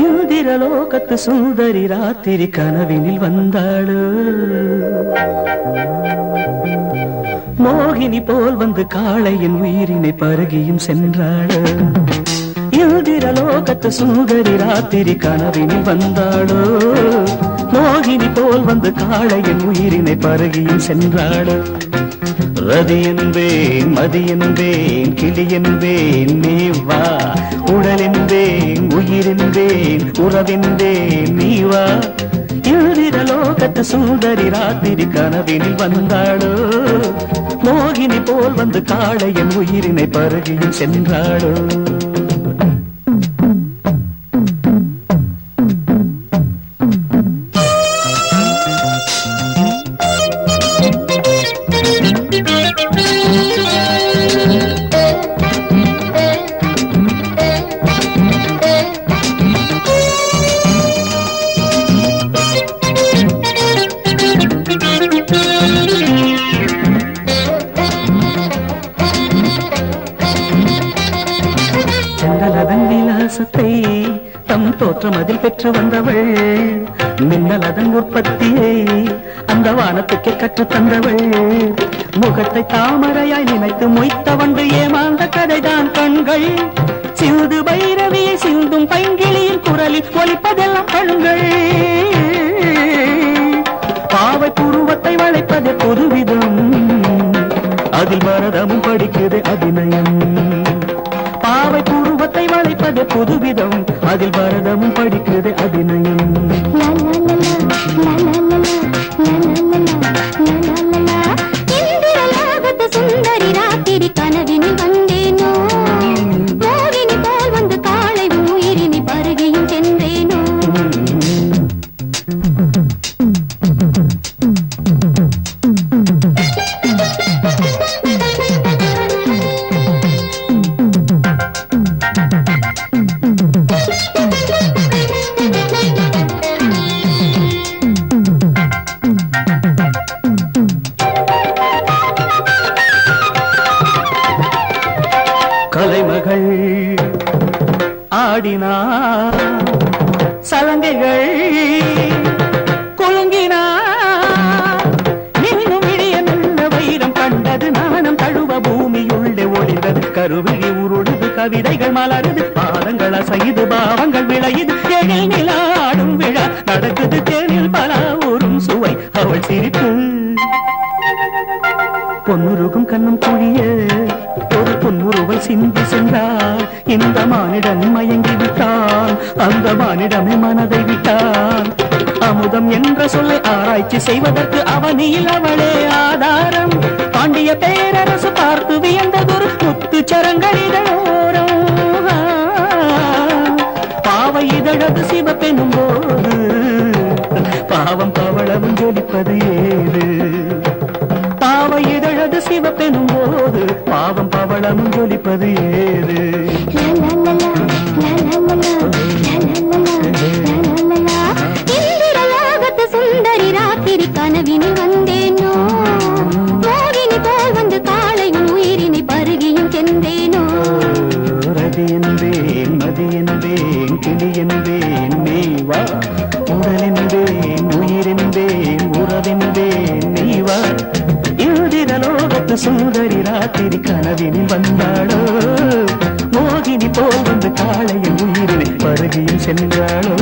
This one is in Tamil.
இந்திரலோகத்து சுந்தரி ராத்திரி கனவினில் வந்தாளோ மோகினி போல் வந்து காளையின் உயிரினை பருகியும் சென்றாளோ. இந்திரலோகத்து சுந்தரி ராத்திரி கனவினில் வந்தாளோ. மோகினி போல் வந்து காளையின் உயிரினை பருகியும் சென்றாளோ. ரதி என்பேன் மதி என்பேன் கிளி என்பேன் நீ வா உடல் என்பேன் உயிர் என்பேன் உறவென்பேன் நீ வா லோகத்து சுந்தரி ராத்திரி கனவினில் வந்தாளோ? மோகினி போல் வந்து காளையன் உயிரினை பருகியும் சென்றாளோ? தேசத்தை தம் தோற்றம் அதில் பெற்று வந்தவள். மின்னலதன் உற்பத்தியை அந்த வானத்துக்கே கற்றுத் தந்தவள். முகத்தை தாமரையாய் நினைத்து மொய்த்தவண்டு ஏமாந்த கதைதான் கண்கள். சிந்து பைரவியை சிந்தும் பைங்கிளியின் குரலில் ஒழிப்பதெல்லாம் கண்கள் பாவை புருவத்தை வளைப்பதே பொதுவிதம். அதில் பரதமும் படிக்குது அபிநயம் புருவத்தை புதுவிதம். அதில் பரதமும் படிக்கிறது அபிநயம் கலைமகள் ஆடினார் சலங்கைகள் குலுங்கினார் இன்னும் இடிய நல்ல வைரம் கண்டது நாணம் தழுவ பூமியுள்ளே ஒளிந்தது கருவிழி உருளுது கவிதைகள் மலருது பாதங்கள் அசைது பாவங்கள் விளையுது எழில் நிலாடும் விழா நடக்குது தேனில் பல ஊரும் சுவை அவள் சிரிப்பு பொன்னுருகும் கண்ணும் குழியே ஒரு பொன்முருவை சிந்தி சென்றார் இந்த மானிடன் மயங்கி விட்டான் அந்த மானிடமே மனதை விட்டான் அமுதம் என்ற சொல்லை ஆராய்ச்சி செய்வதற்கு அவனில் அவளே ஆதாரம். பாண்டிய பேரரசு பார்த்து வியந்ததொரு முத்து சரங்கரிதோரம் பாவை இதழது சிவப்பெனும் போது பாவம் பவளவும் ஜொலிப்பது ஏது அழகு சிவப்பெனும் போது பாவம் பவளமும் ஜொலிப்பது ஏது? சுந்தரி ராத்திரி கனவினில் வந்தாளோ? மோகினி போல் வந்து காளையின் உயிரில் பருகியில் சென்றாளோ?